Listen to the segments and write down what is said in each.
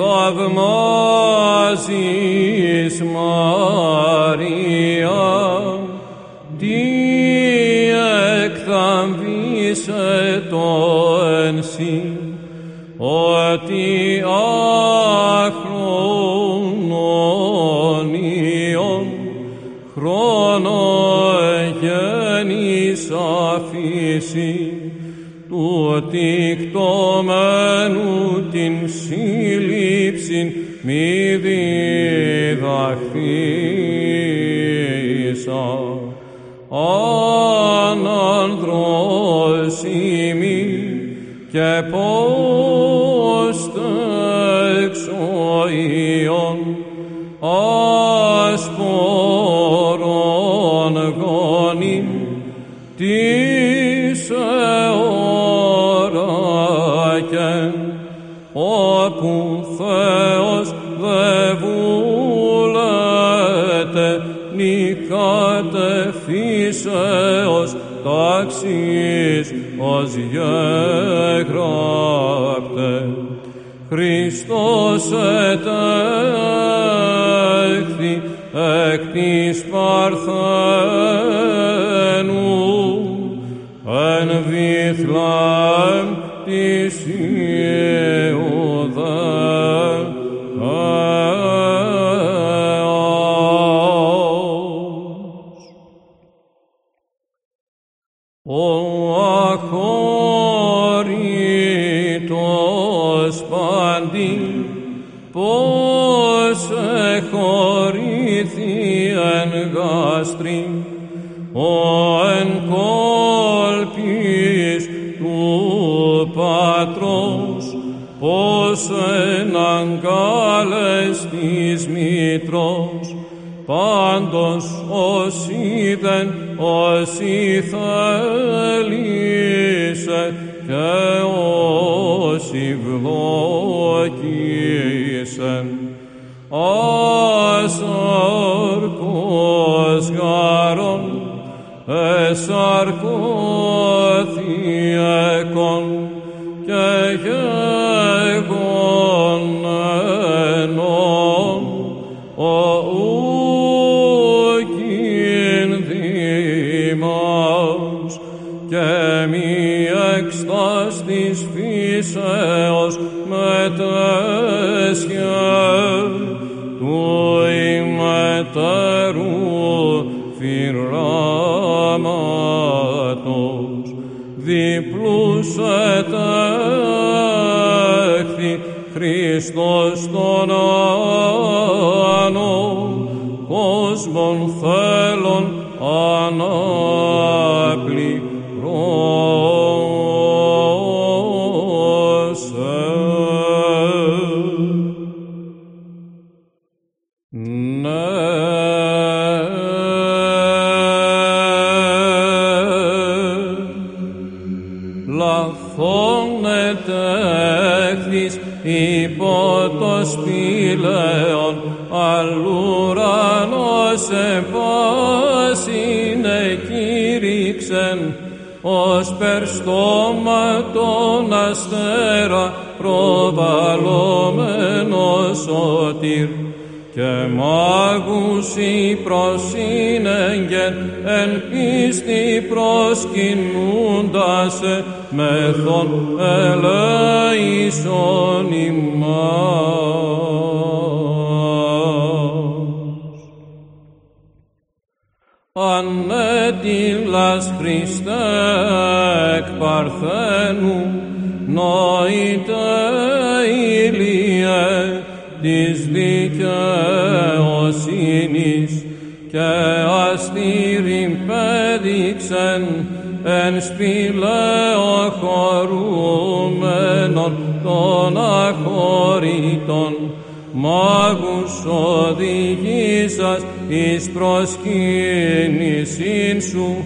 θαυμάζεις Μαρία, τι εκθαμβήσε το ενσύ, ότι άχρονον ιον χρόνο γέννης αφήσει, του τικτωμένου την σύλληψην μη διδαχθήσα. Ανανδρός ημί και πώς τεξοίων ασπορών φύσεως τάξης ως γεγράπτε. Χριστός ετέχθη εκ της Παρθένου εν βυθλάμ της της Μήτρος, πάντως ως είδεν, ως ηθελήσε και ως ευλόγησεν. Ασαρκός γάρον, εσαρκώθη Χριστός Χριστός τον άνω κόσμων θέλων αναπληρώσε. Αλλουρανός επάσιν εκήρυξεν ως περστόματον αστέρα προβαλλόμενος σωτήρ και μάγους η προσύνεγγεν εν πίστη προσκυνούντας μεθόν ελέησον ημάς. Ανέτειλας Χριστέ εκ Παρθένου, νοήτε ηλίε της δικαιοσύνης και αστήριν πέδειξεν εν σπηλαίο χωρούμενον των αχωρήτων. Μάγους οδηγήσας εις προσκύνησιν σου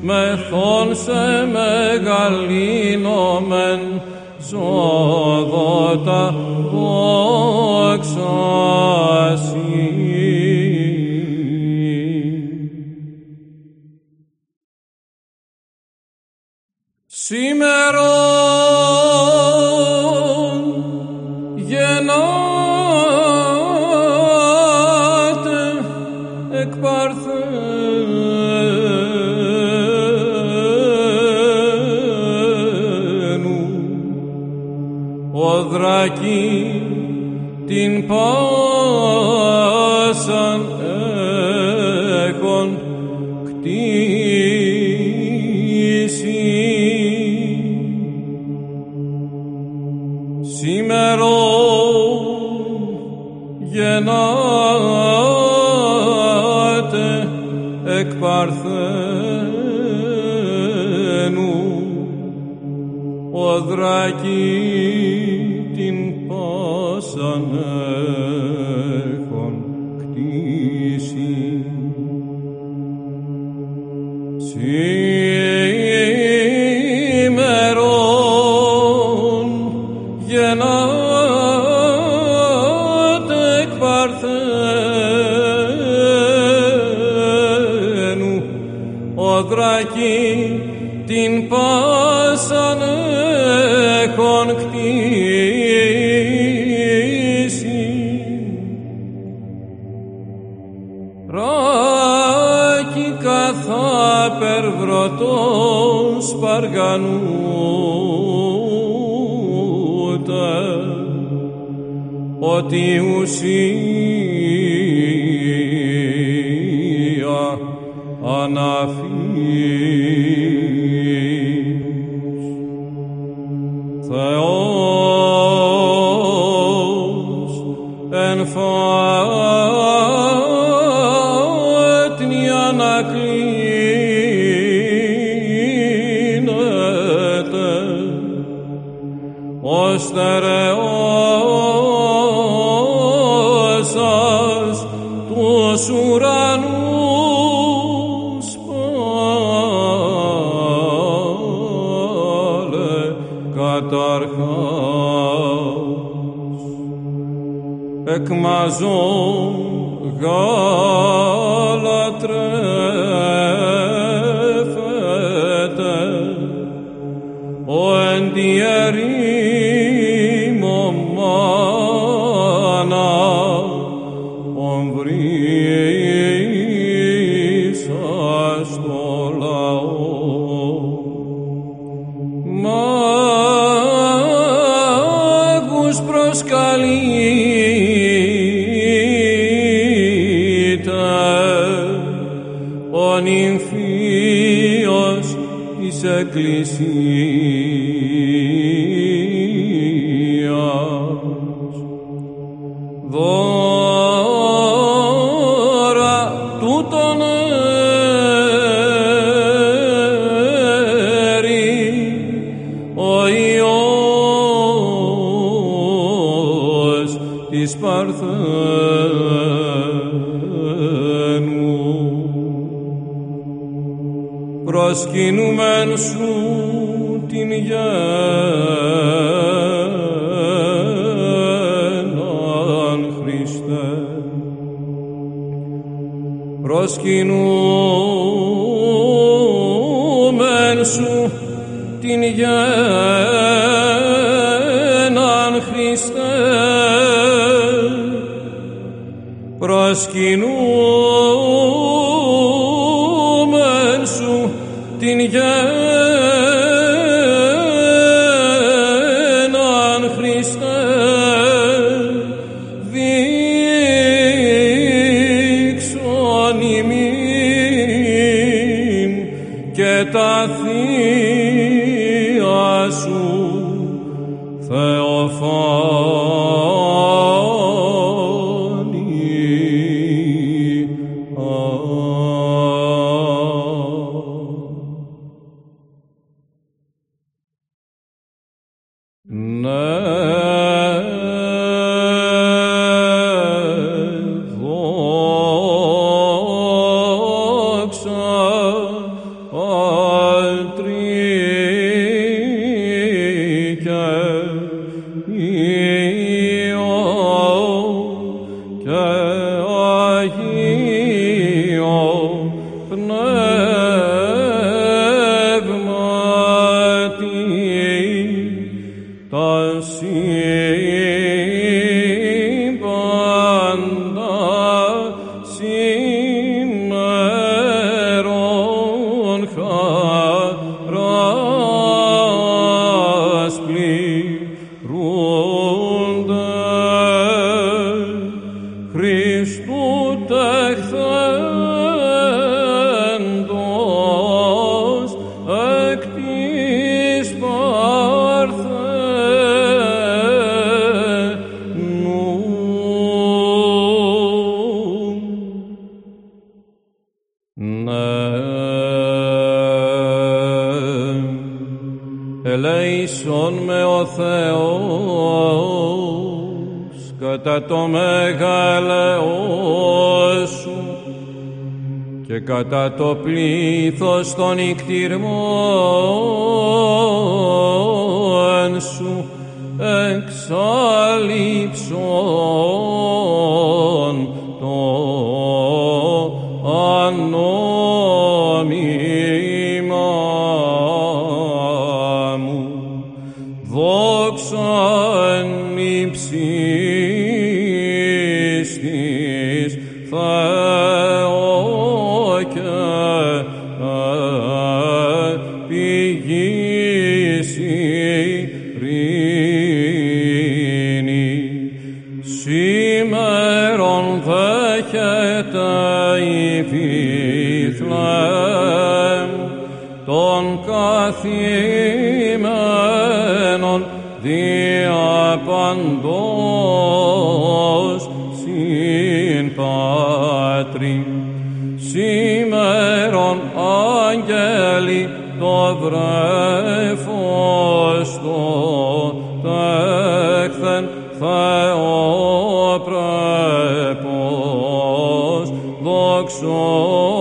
μεθόν σε μεγαλύνομεν ζώδοτα δόξα πάσαν έχων κτίσει. Σήμερον γεννάτε εκ Παρθένου ο δρακή την πάσαν Ράκι καθά περβρωτός παργανούτε ότι ουσία αναφύς. Kmazon God. Της Παρθένου προσκυνούμεν σου την γέναν Χριστέ. Προσκυνούμεν σου την γέναν Χριστέ. Προσκυνούμεν ελέησον με ο Θεός κατά το μεγαλεό σου και κατά το πλήθος των νικτυρμών σου εξάλληψον καθημένων δια παντός συμπάτρι. Σήμερον άγγελοι το βρέφος το τέχθεν Θεόπρεπος δοξολογούσι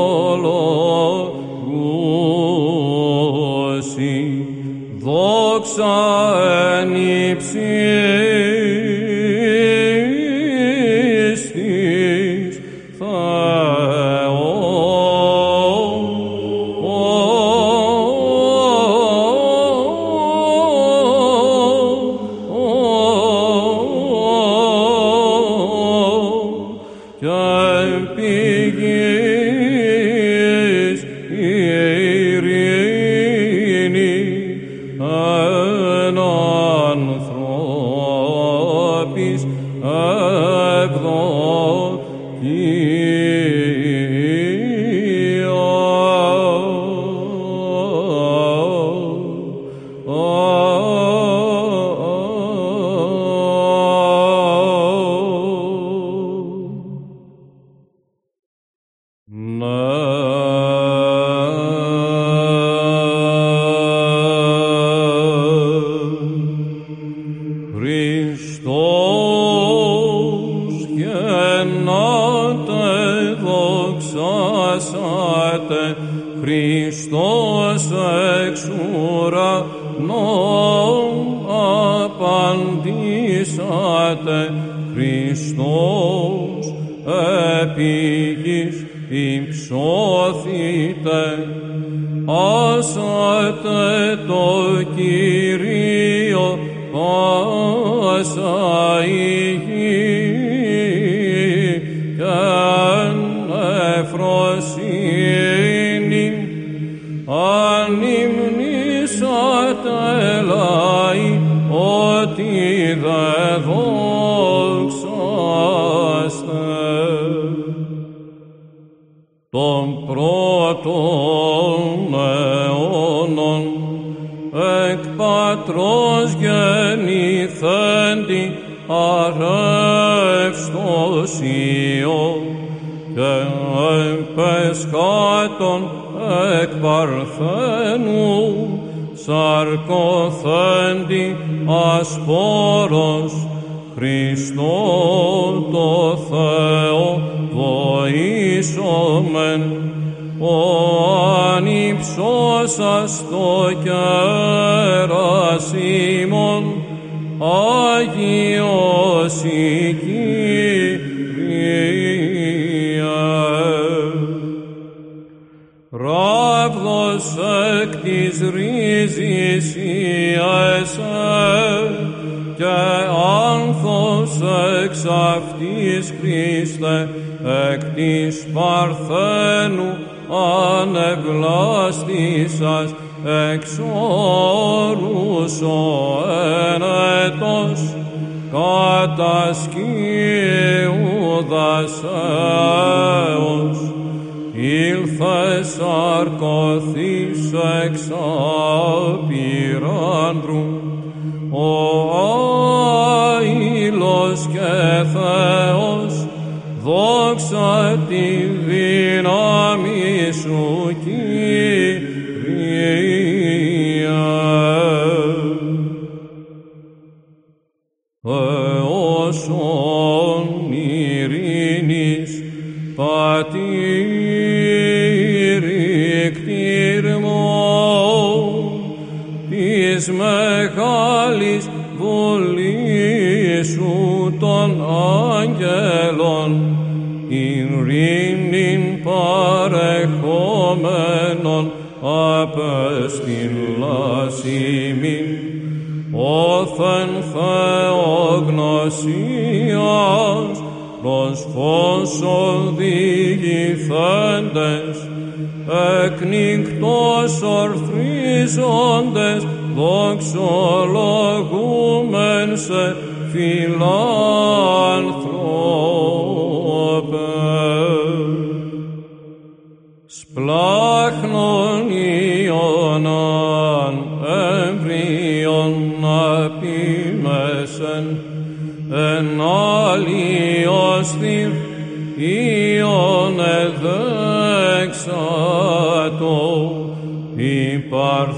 εν υψίστης Θεό και πηγής ειρήνη εν ανθρώπης ευδοκία. Της ρίζης Ιεσέ και άνθος εξ αυτής Χριστέ εκ της Παρθένου ανεβλάστησας εξ όρους ο ένετος κατά σκύου δασέως ήλθες αρκωθείς εξ απειράντρου ο άειλος και Θεός δόξα τη παρεχόμενον απεστηλάς ημίν όθεν θεογνωσίας προς φως οδηγηθέντες εκνικτός ορθρίζοντες δοξολογούμεν σε φιλάνθρωπε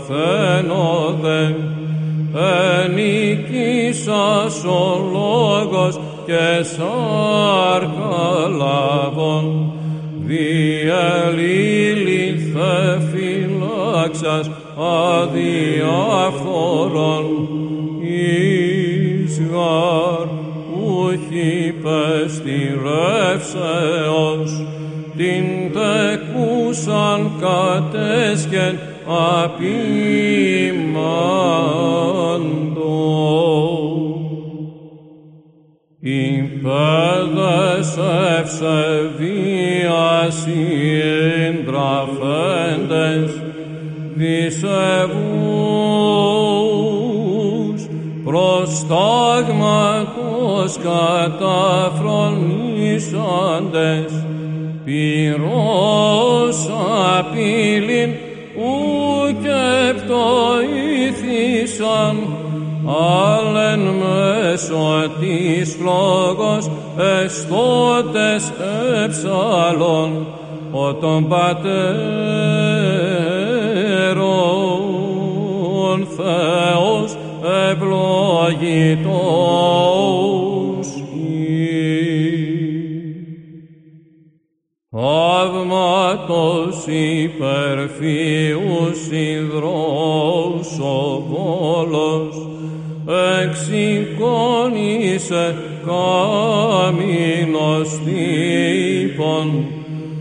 παρθένοδε ενικήσας ο λόγος και σάρκα λαβών διελήληθε φυλάξας αδιάφορον. Εις γαρ ούχι πεστηρεύσεως την τεκούσαν κατέσκεν απειμάντο. Υπέδες ευσεβίας οι εντραφέντες δισεβούς προστάγματος καταφρονήσαντες πυρός απειλήν άλλεν μέσω της φλόγος εστώτες εψαλών ο των πατέρων Θεός ευλογητός Θαύματος υπερφύους υδρός εξηγώνησε κάμινος τύπων,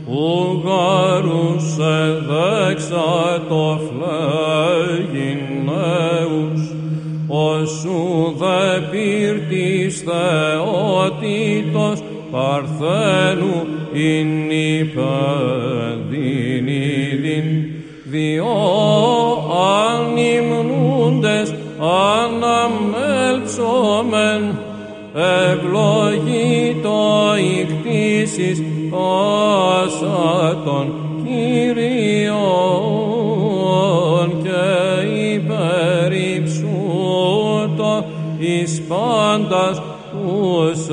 ουγαρούσε δέξα το φλέγιν όσου δε πύρτης θεότητος παρθένου ειν υπέρ. σώμεν ευλογεί το ικτήσεις πάσα των Κυρίων και υπερυψούτο εις πάντας τους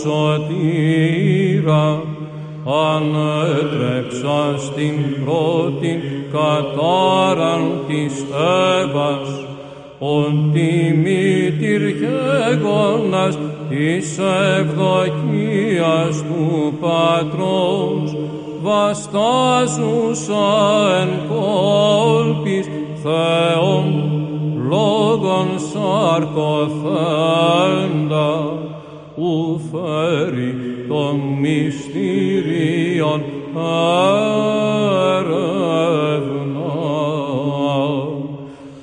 σωτήρα, ανέτρεψα στην πρώτη κατάραν της Εύας, ότι μήτηρ γέγονας της ευδοκίας του Πατρός, βαστάζουσα εν κόλπης Θεόν λόγων σαρκοθέντα, έρευνα.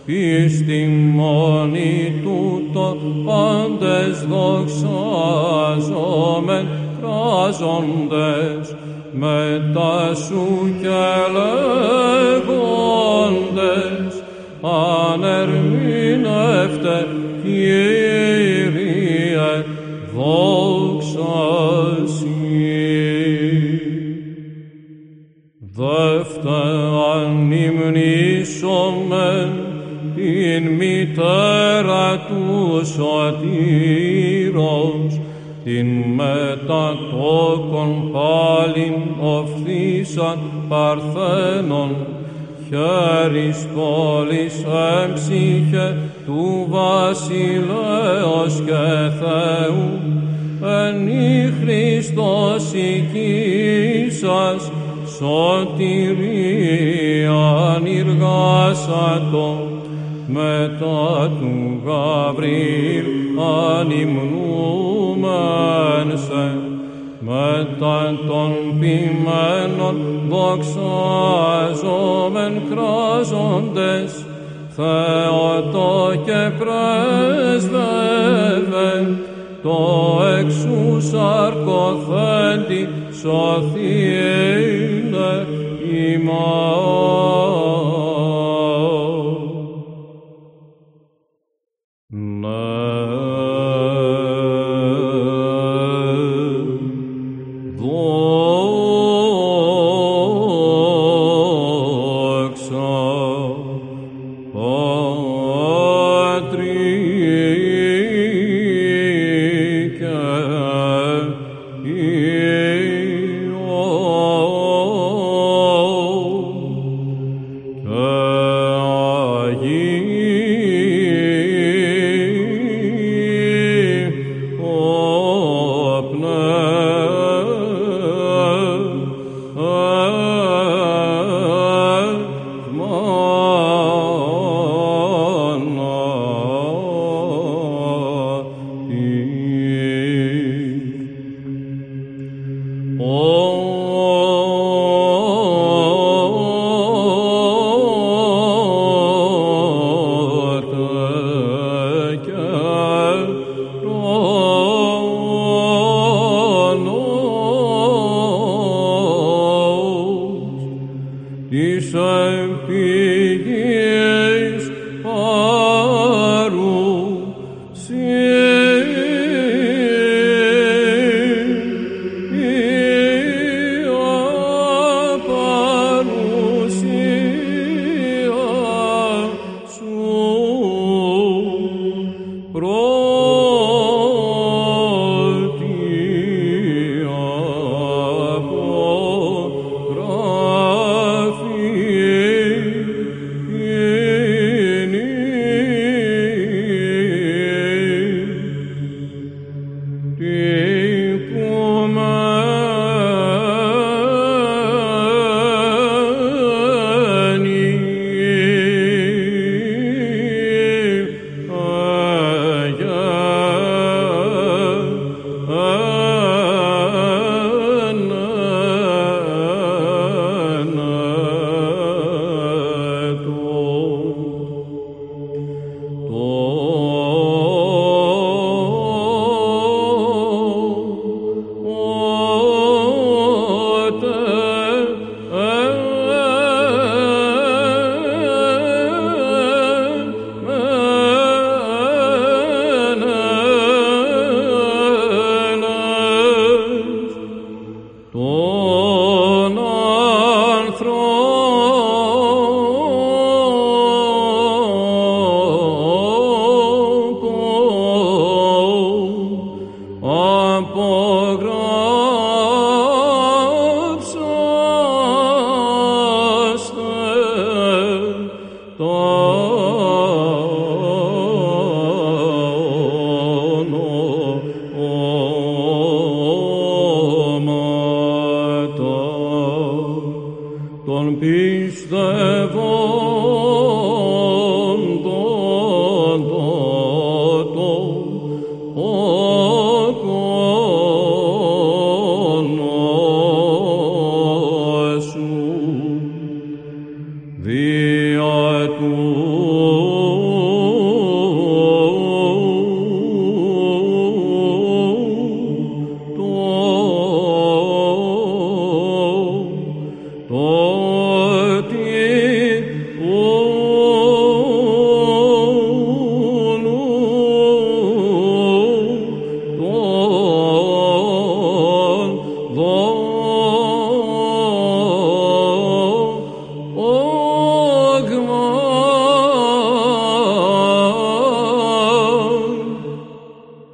Πίστη μόνη τούτο πάντες δοξάζομεν κράζοντες μετά σου του σωτήρος, την μετά τόκον πάλιν οφθήσαν παρθένων, χέρις πόλης έμψυχε του βασιλέως και Θεού, εν η Χριστός οικήσας, σωτηρίαν εργάσατο, μετά του Γαβρίλ ανυμνούμεν σε, μετά των ποιμένων δοξάζομεν κράζοντες, Θεότο και πρέσβευε, το εξού σαρκοθέντη σωθήνε ημάς.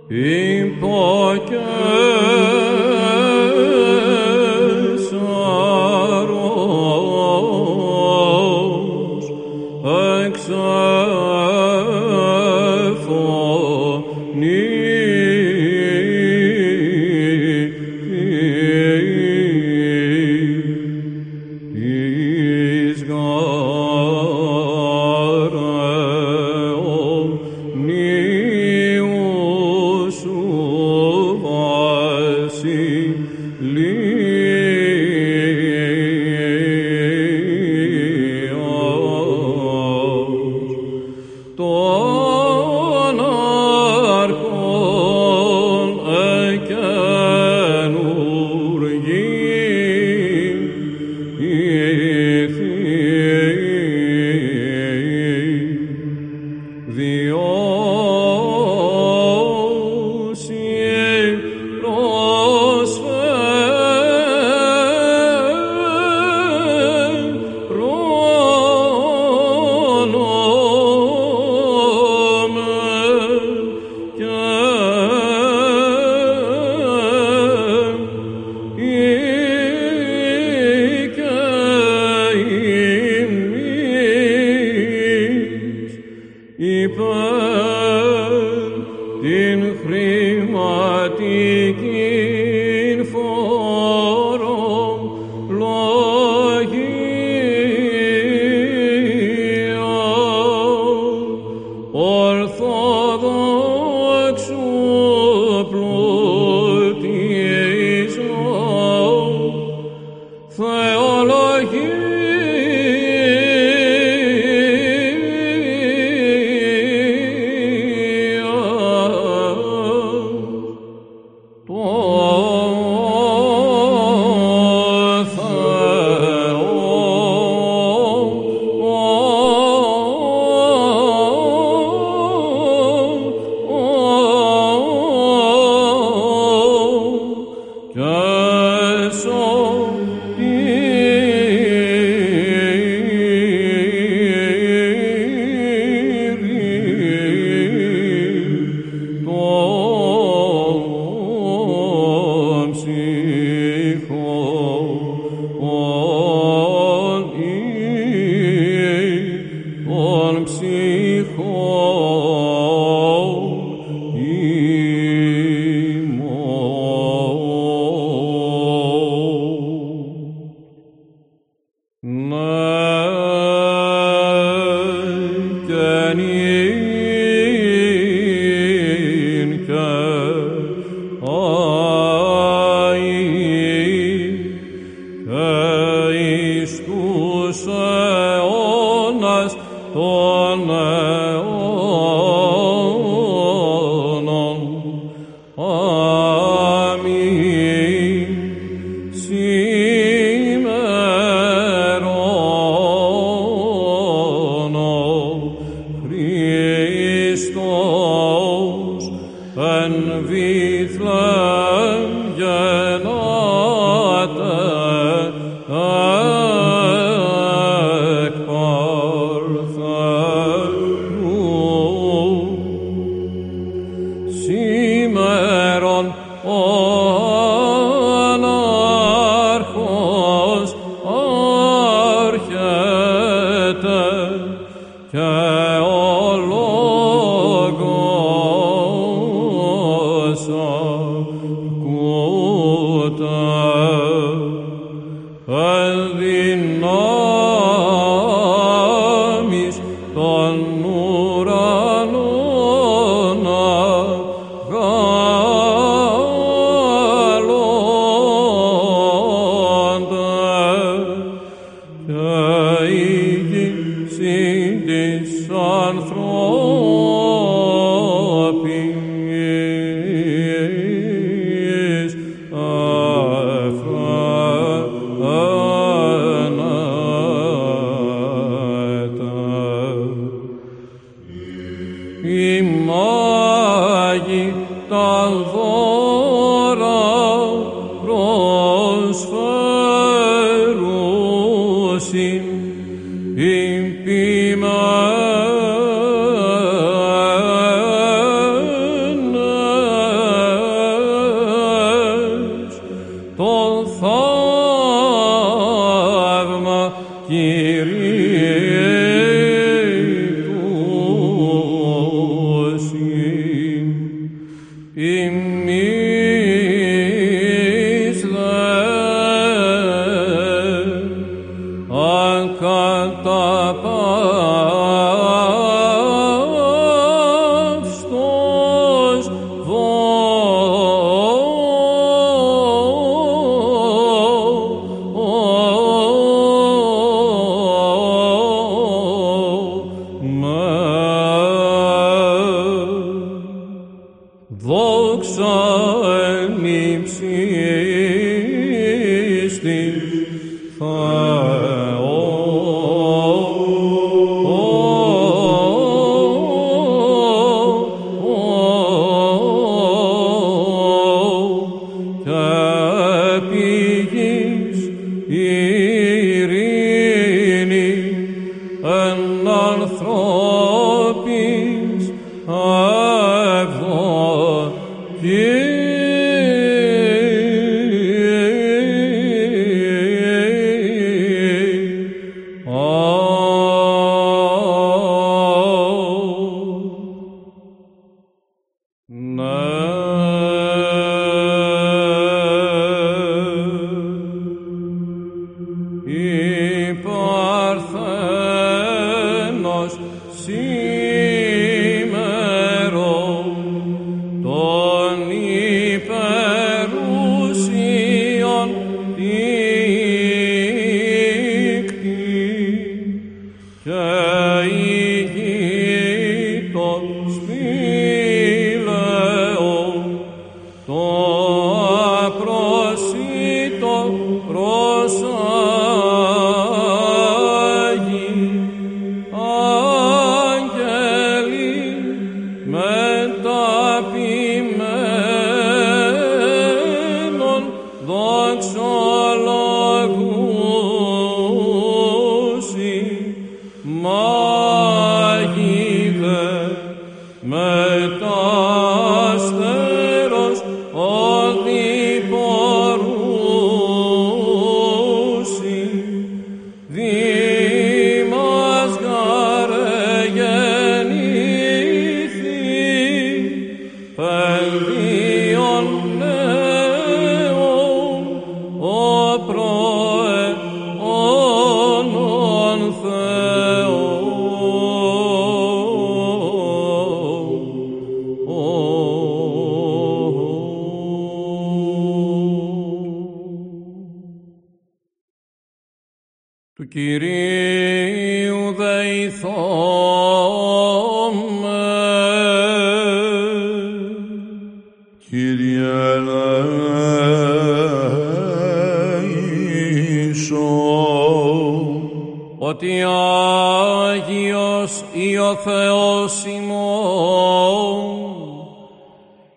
Im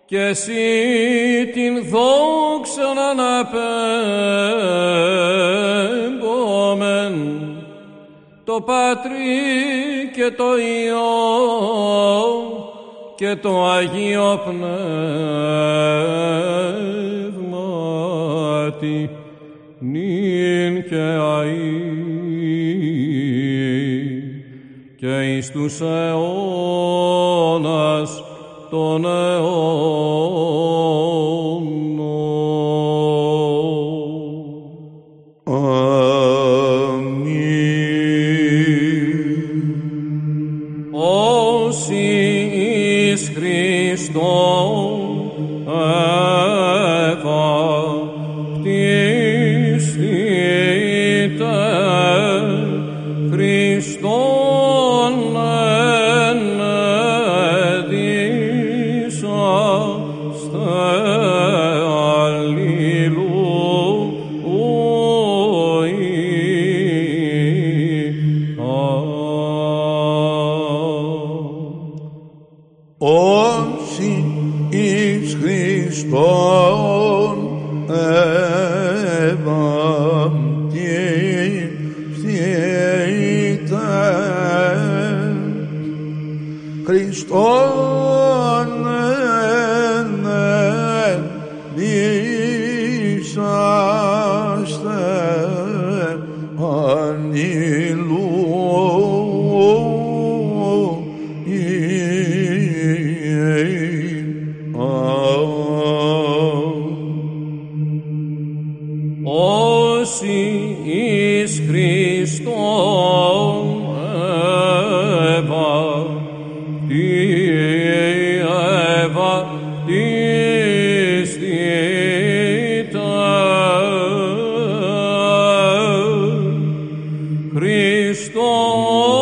και εσύ την δόξα να αναπέμπομεν. Το Πατρί και το Υιό και το Αγίο Πνεύμα τη νυν και αΐ και εις τους αιώνας των αιώνων. Χριστόν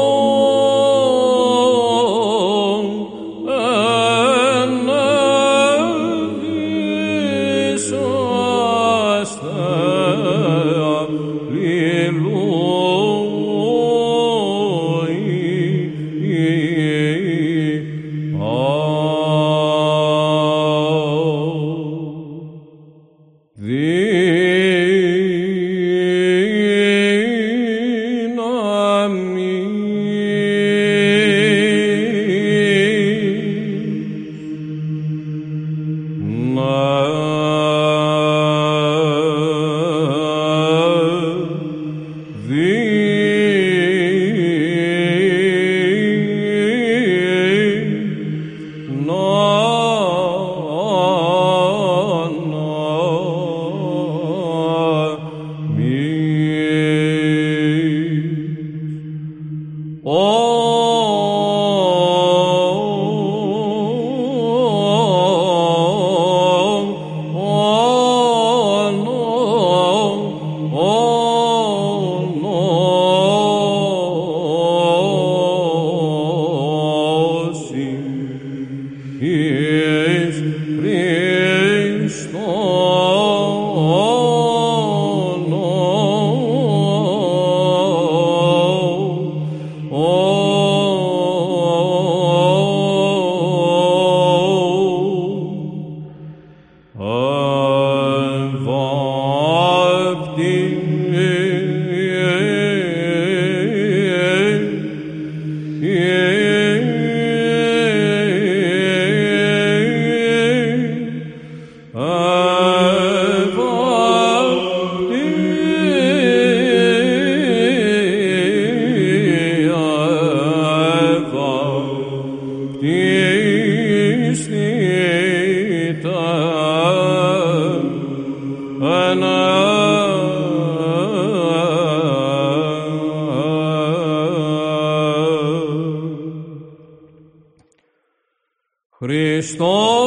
Christos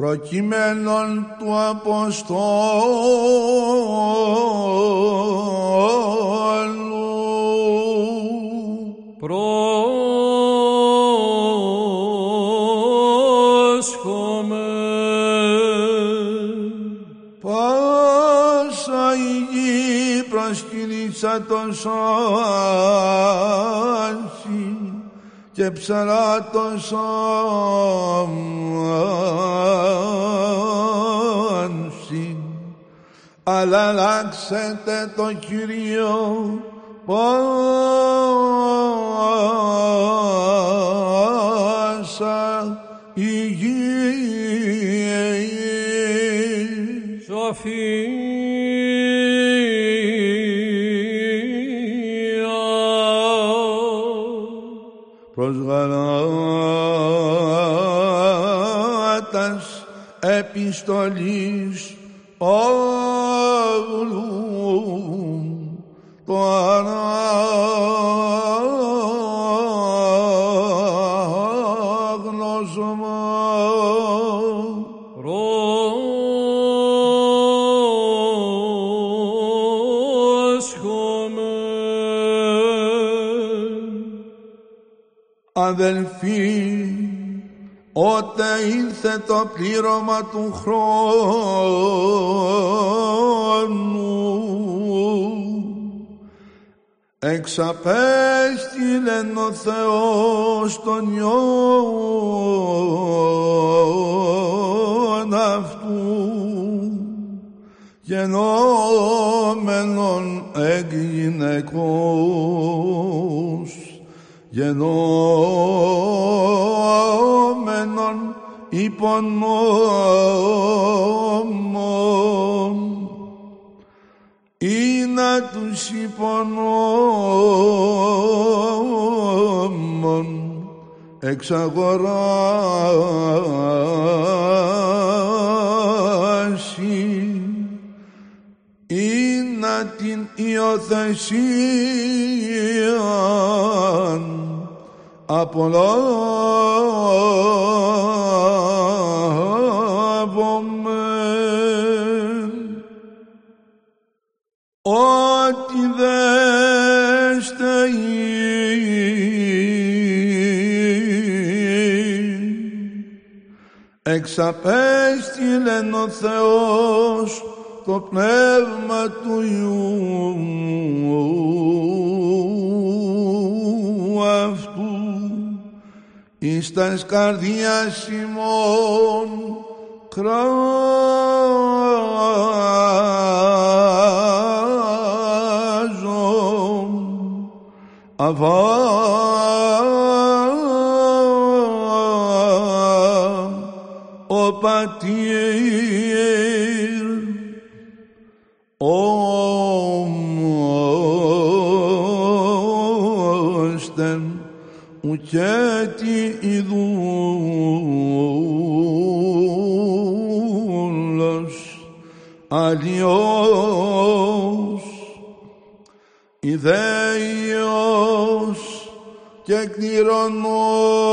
προκειμένων του Αποστόλου. Πρόσχομαι πάσα η γη προσκυνήσα το σώση και ψαρά το σώση αλλά αλλάξετε το Κύριο πάσα η γη σοφία επιστολής όλου το το πλήρωμα του χρόνου. Εξαπέστειλεν ο Θεός τον Υιόν αυτού γενόμενον εκ γυναικός γενόμενον υπό νόμον ή να τους υπονόμων εξαγοράσει. Ή να την υιοθεσία απολάβομεν εξαπέστειλεν ο Θεός το πνεύμα του Υιού αυτού εις τας καρδίας ημών κράζον αβά ο πατήρ όμωστεν ουκέτι ειδούλος αλλιώς ιδέιος και κληρονόμ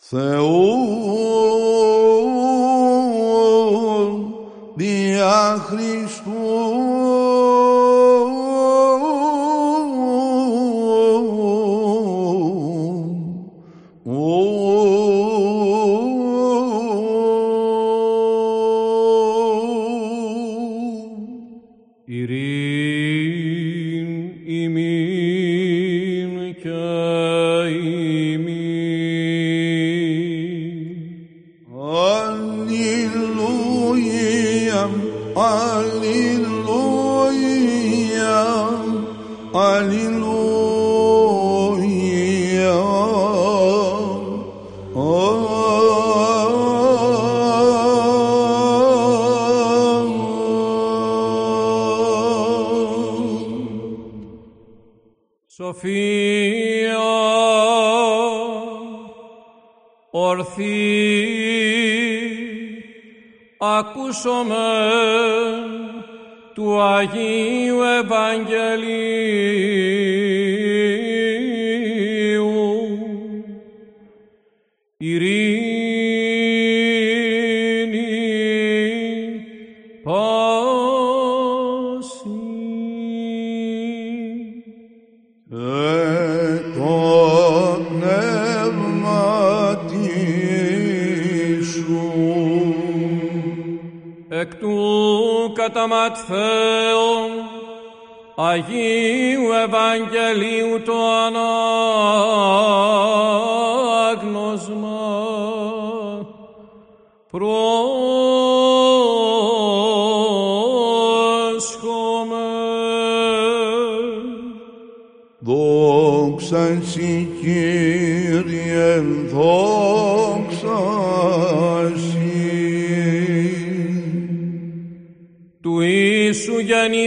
ثوب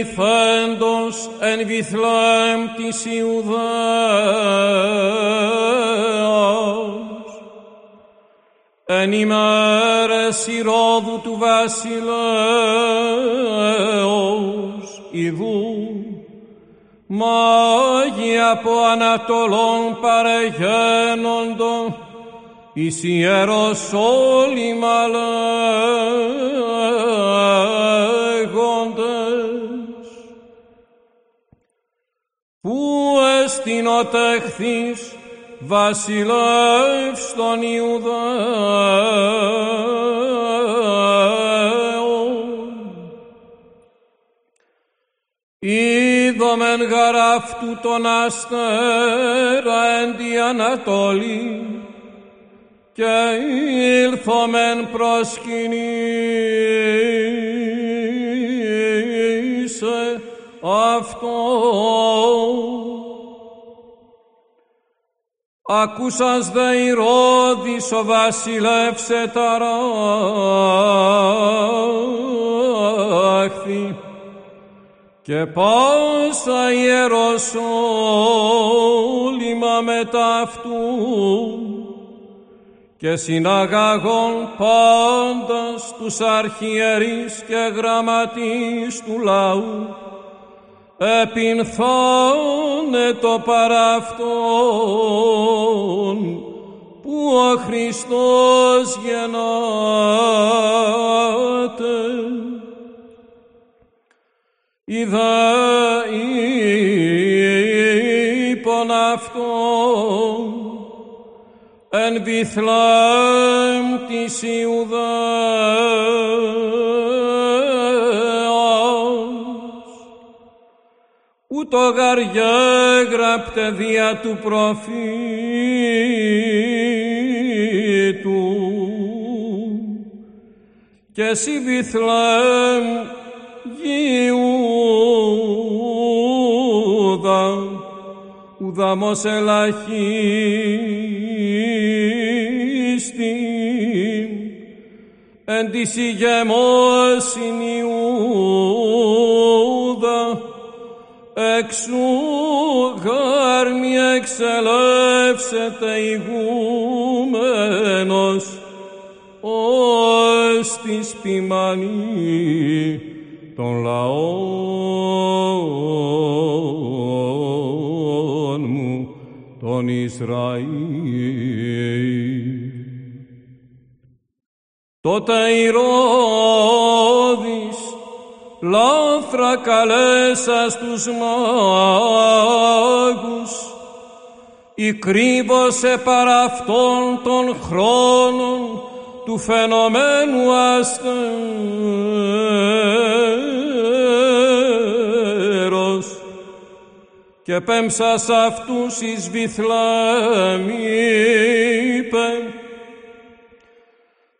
Ιησού γεννηθέντος εν Βιθλέμ της Ιουδαίας. Εν ημέρες Ηρώδου του βασιλέως ιδού μάγοι από Ανατολών παρεγένοντο εις Ιεροσόλυμα λέγοντες Πού εστιν ο τέχθης βασιλεύς των Ιουδαίων. Είδομεν γαράφτου τον αστέρα εν τη Ανατολή και ήλθομεν προσκυνήσε αυτό. Ακούσας δε Ηρώδης ο βασιλεύς εταράχθη και πάσα Ιεροσόλυμα μετά αυτού. Και συναγαγών πάντας τους αρχιερείς και γραμματείς του λαού επινθώνε το παραυτόν που ο Χριστός γεννάται. Είδα είπον αυτόν εν Βιθλέμ της Ιουδαίας ούτω γαριά γραπτε δια του προφήτου. Και εσύ Βιθλέμ Ιούδα ουδαμός ελαχίστη εν της ηγεμόσιν Ιούδα εξού γάρ μη εξελεύσεται ηγούμενος ως της ποιμανή των λαών μου τον Ισραήλ. Τότε Ηρώδης λάθρα καλέσα στους μάγους. Η κρύβωσε παρά αυτών των χρόνων του φαινομένου αστέρος. Και πέμψα σ' αυτούς εις Βιθλέμ είπε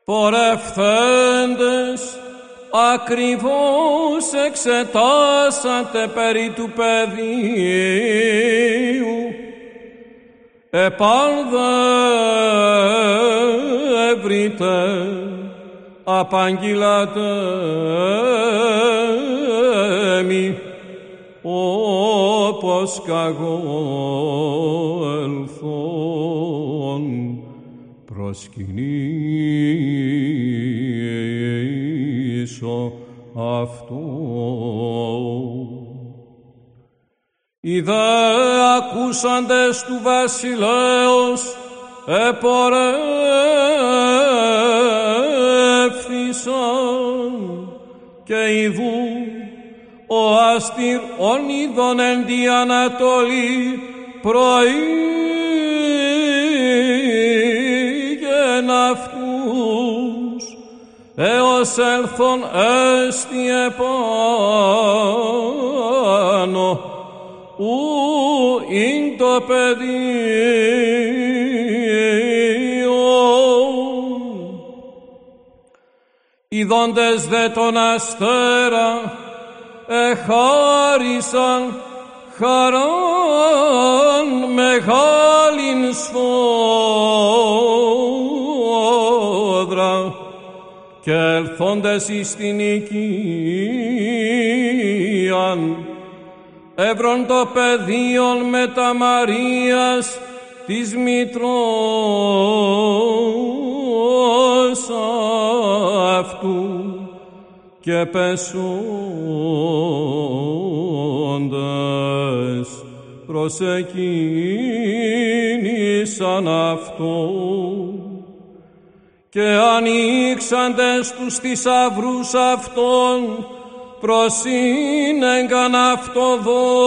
πορευθέντες ακριβώς εξετάσατε περί του παιδίου επάνδα ευρύτε απαγγείλατε μη όπως καγώ ελθόν προσκυνήσω αυτό. Οι δε ακούσαντες του βασιλέως επορεύθησαν και ειδού ο άστυρ ον είδων εν τη Ανατολή προήγεν έως έλθον έστι επάνω ου ειν το πεδίο. Ιδώντες δε τον αστέρα εχάρισαν χαράν μεγάλην σφόδρα και ελθόντες εις την οικίαν εύρον το πεδίον μετα Μαρίας της Μητρός αυτού και πεσόντες προσεκίνησαν αυτό και ανοίξαντες τους θησαυρούς αυτών προσύνεγκαν αυτό δώρα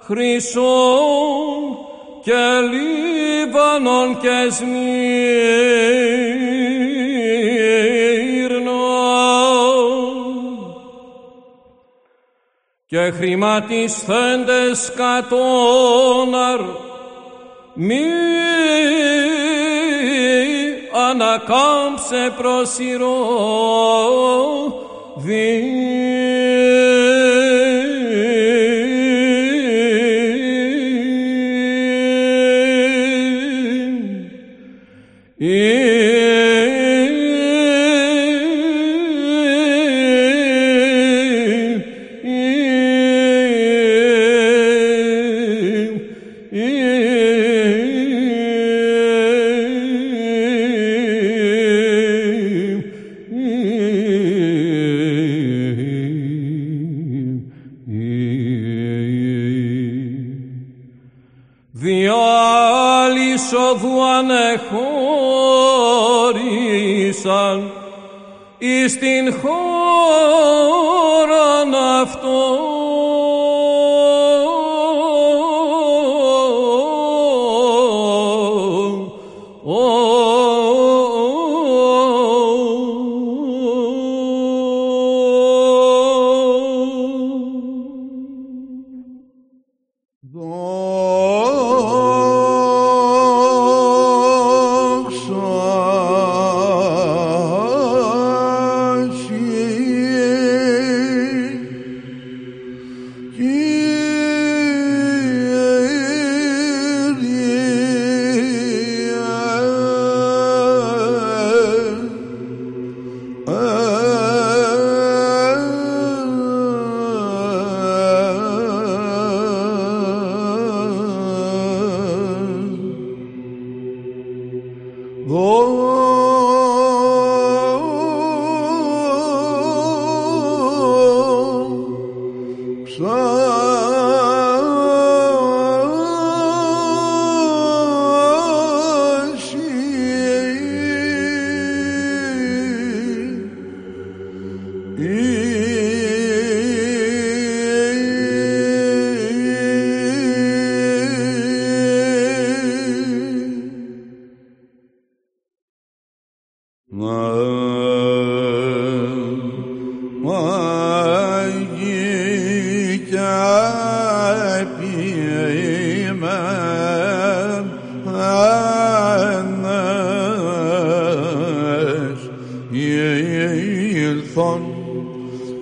χρυσόν και λίβανον και σμύρνο και χρηματισθέντες κατόναρ μη ανακάμψε προσιρό διάλυσοδου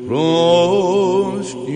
Prost